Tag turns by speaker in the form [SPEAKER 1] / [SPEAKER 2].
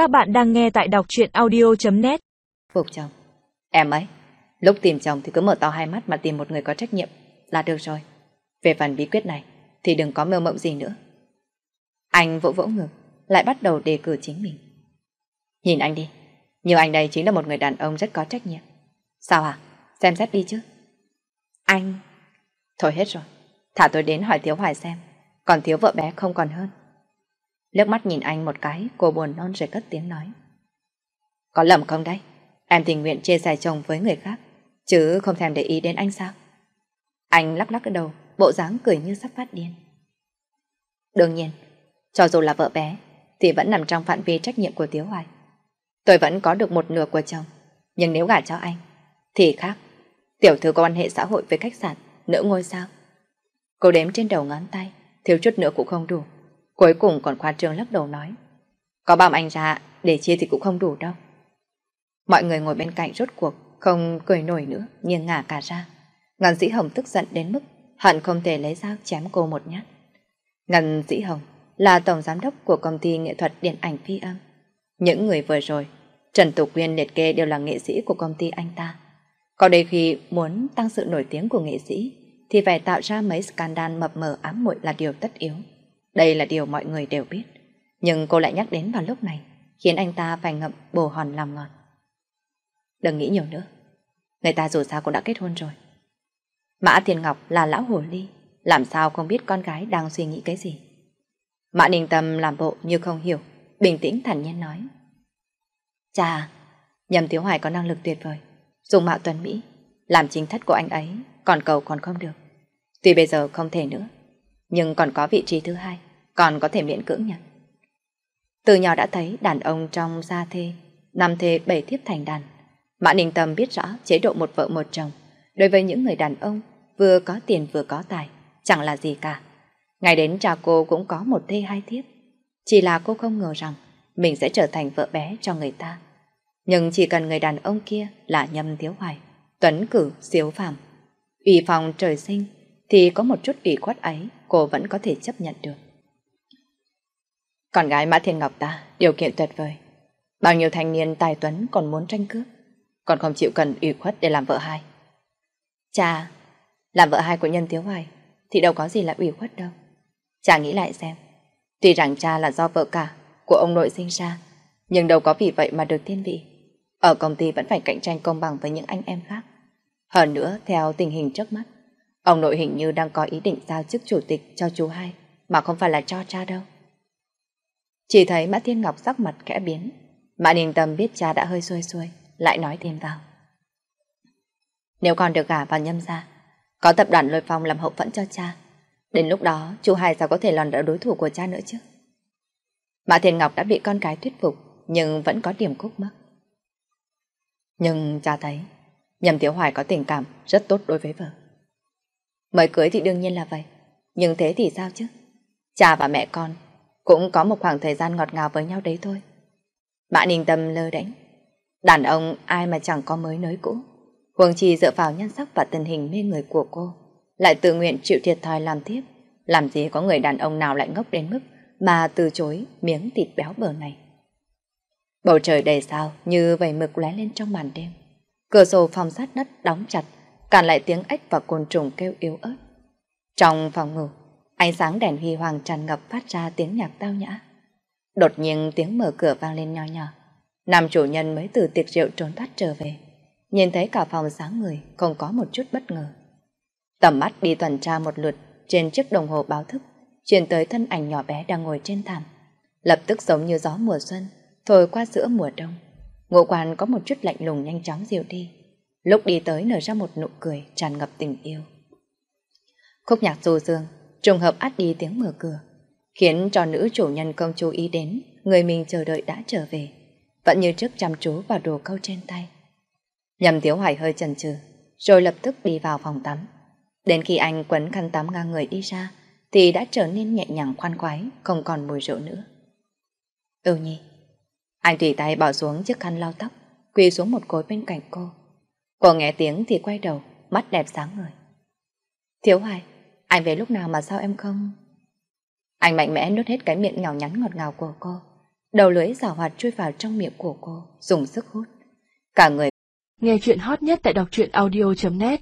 [SPEAKER 1] Các bạn đang nghe tại đọc truyện audio.net
[SPEAKER 2] Phục chồng. Em ấy, Lúc tìm chồng thì cứ mở to hai mắt mà tìm một người có trách nhiệm Là được rồi. Về phần bí quyết này Thì đừng có mơ mộng gì nữa. Anh vỗ vỗ ngực, Lại bắt đầu đề cử chính mình. Nhìn anh đi, Như anh đây chính là một người đàn ông rất có trách nhiệm. Sao à Xem xét đi chứ. Anh, Thôi hết rồi. Thả tôi đến hỏi Thiếu Hoài xem, Còn thiếu vợ bé không còn hơn. Lướt mắt nhìn anh một cái, Cô buồn non rồi cất tiếng nói. Có lầm không đấy? Em tình nguyện chia sẻ chồng với người khác, Chứ không thèm để ý đến anh sao? Anh lắc lắc cái đầu, Bộ dáng cười như sắp phát điên. Đương nhiên, Cho dù là vợ bé, Thì vẫn nằm trong phạm vi trách nhiệm của Tiếu Hoài. Tôi vẫn có được một nửa của chồng, Nhưng nếu gả cho anh, Thì khác. Tiểu thư có quan hệ xã hội với khách sạn, Nữ ngôi sao. Cô đếm trên đầu ngón tay, Thiếu chút nữa cũng không đủ. Cuối cùng còn khoa trương lắc đầu nói Có bao anh ra để chia thì cũng không đủ đâu Mọi người ngồi bên cạnh rốt cuộc Không cười nổi nữa Nghiêng ngả cả ra Ngân Dĩ Hồng tức giận đến mức Hận không thể lấy dao chém cô một nhát Ngân Dĩ Hồng là tổng giám đốc của công ty nghệ thuật điện ảnh phi âm. Những người vừa rồi, Trần Tục Quyên liệt kê đều là nghệ sĩ của công ty anh ta. Có đây khi muốn tăng sự nổi tiếng của nghệ sĩ, thì phải tạo ra mấy scandal mập mờ ám muội là điều tất yếu. Đây là điều mọi người đều biết. Nhưng cô lại nhắc đến vào lúc này, khiến anh ta phải ngậm bồ hòn làm ngọt. Đừng nghĩ nhiều nữa. Người ta dù sao cũng đã kết hôn rồi. Mã Thiên Ngọc là lão hồ ly, làm sao không biết con gái đang suy nghĩ cái gì. Mã Ninh Tâm làm bộ như không hiểu, bình tĩnh thản nhiên nói. Chà, nhầm Thiếu Hoài có năng lực tuyệt vời, dùng mạo tuần Mỹ, làm chính thất của anh ấy, còn cầu còn không được. Tuy bây giờ không thể nữa, nhưng còn có vị trí thứ hai, còn có thể miễn cưỡng nhận. Từ nhỏ đã thấy đàn ông trong gia thê, năm thê bảy thiếp thành đàn. Mã Ninh Tâm biết rõ chế độ một vợ một chồng, đối với những người đàn ông vừa có tiền vừa có tài, chẳng là gì cả. Ngay đến cha cô cũng có một thê hai thiếp. Chỉ là cô không ngờ rằng mình sẽ trở thành vợ bé cho người ta. Nhưng chỉ cần người đàn ông kia là nhâm thiếu hoài, tuấn cử, siêu phàm, ủy phòng trời sinh, thì có một chút ủy khuất ấy cô vẫn có thể chấp nhận được. Con gái Mã Thiên Ngọc ta, điều kiện tuyệt vời. Bao nhiêu thanh niên tài tuấn còn muốn tranh cướp, còn không chịu cần ủy khuất để làm vợ hai. Cha, làm vợ hai của nhân thiếu hoài, thì đâu có gì là ủy khuất đâu. Cha nghĩ lại xem. Tuy rằng cha là do vợ cả của ông nội sinh ra, nhưng đâu có vì vậy mà được thiên vị. Ở công ty vẫn phải cạnh tranh công bằng với những anh em khác. Hơn nữa, theo tình hình trước mắt, ông nội hình như đang có ý định giao chức chủ tịch cho chú hai, mà không phải là cho cha đâu. Chỉ thấy Mã Thiên Ngọc sắc mặt kẽ biến. Mã Ninh Tâm biết cha đã hơi xuôi xuôi, lại nói thêm vào. Nếu con được gả vào nhâm gia, có tập đoàn lôi phong làm hậu phẫn cho cha, Đến lúc đó, chú Hai sao có thể lòn đỡ đối thủ của cha nữa chứ? Mã Thiên Ngọc đã bị con cái thuyết phục, nhưng vẫn có điểm khúc mắc. Nhưng cha thấy, Nhầm Tiểu Hoài có tình cảm rất tốt đối với vợ. Mới cưới thì đương nhiên là vậy, nhưng thế thì sao chứ? Cha và mẹ con cũng có một khoảng thời gian ngọt ngào với nhau đấy thôi. Mã Ninh Tâm lơ đánh. Đàn ông ai mà chẳng có mới nới cũ. Huồng Trì dựa vào nhân sắc và tình hình mê người của cô lại tự nguyện chịu thiệt thòi làm tiếp. Làm gì có người đàn ông nào lại ngốc đến mức mà từ chối miếng thịt béo bờ này. Bầu trời đầy sao như vầy mực lóe lên trong màn đêm. Cửa sổ phòng sát đất đóng chặt, cản lại tiếng ếch và côn trùng kêu yếu ớt. Trong phòng ngủ, ánh sáng đèn huy hoàng tràn ngập phát ra tiếng nhạc tao nhã. Đột nhiên tiếng mở cửa vang lên nho nhỏ. Nam chủ nhân mới từ tiệc rượu trốn thoát trở về. Nhìn thấy cả phòng sáng người, không có một chút bất ngờ. Tầm mắt đi tuần tra một lượt trên chiếc đồng hồ báo thức, truyền tới thân ảnh nhỏ bé đang ngồi trên thảm. Lập tức giống như gió mùa xuân, thổi qua giữa mùa đông. Ngộ quan có một chút lạnh lùng nhanh chóng dịu đi. Lúc đi tới nở ra một nụ cười tràn ngập tình yêu. Khúc nhạc du dương, trùng hợp át đi tiếng mở cửa, khiến cho nữ chủ nhân công chú ý đến người mình chờ đợi đã trở về, vẫn như trước chăm chú vào đồ câu trên tay. Nhầm Tiếu Hoài hơi chần chừ, rồi lập tức đi vào phòng tắm. Đến khi anh quấn khăn tắm ngang người đi ra, thì đã trở nên nhẹ nhàng khoan khoái, không còn mùi rượu nữa. Ưu nhi. Anh tùy tay bỏ xuống chiếc khăn lau tóc, quỳ xuống một cối bên cạnh cô. Cô nghe tiếng thì quay đầu, mắt đẹp sáng người. Thiếu hoài, anh về lúc nào mà sao em không... Anh mạnh mẽ nuốt hết cái miệng nhỏ nhắn ngọt ngào của cô, Đầu lưỡi rào hoạt chui vào trong miệng của cô, dùng sức hút. Cả người
[SPEAKER 1] Nghe chuyện hot nhất tại đọc truyện audio.net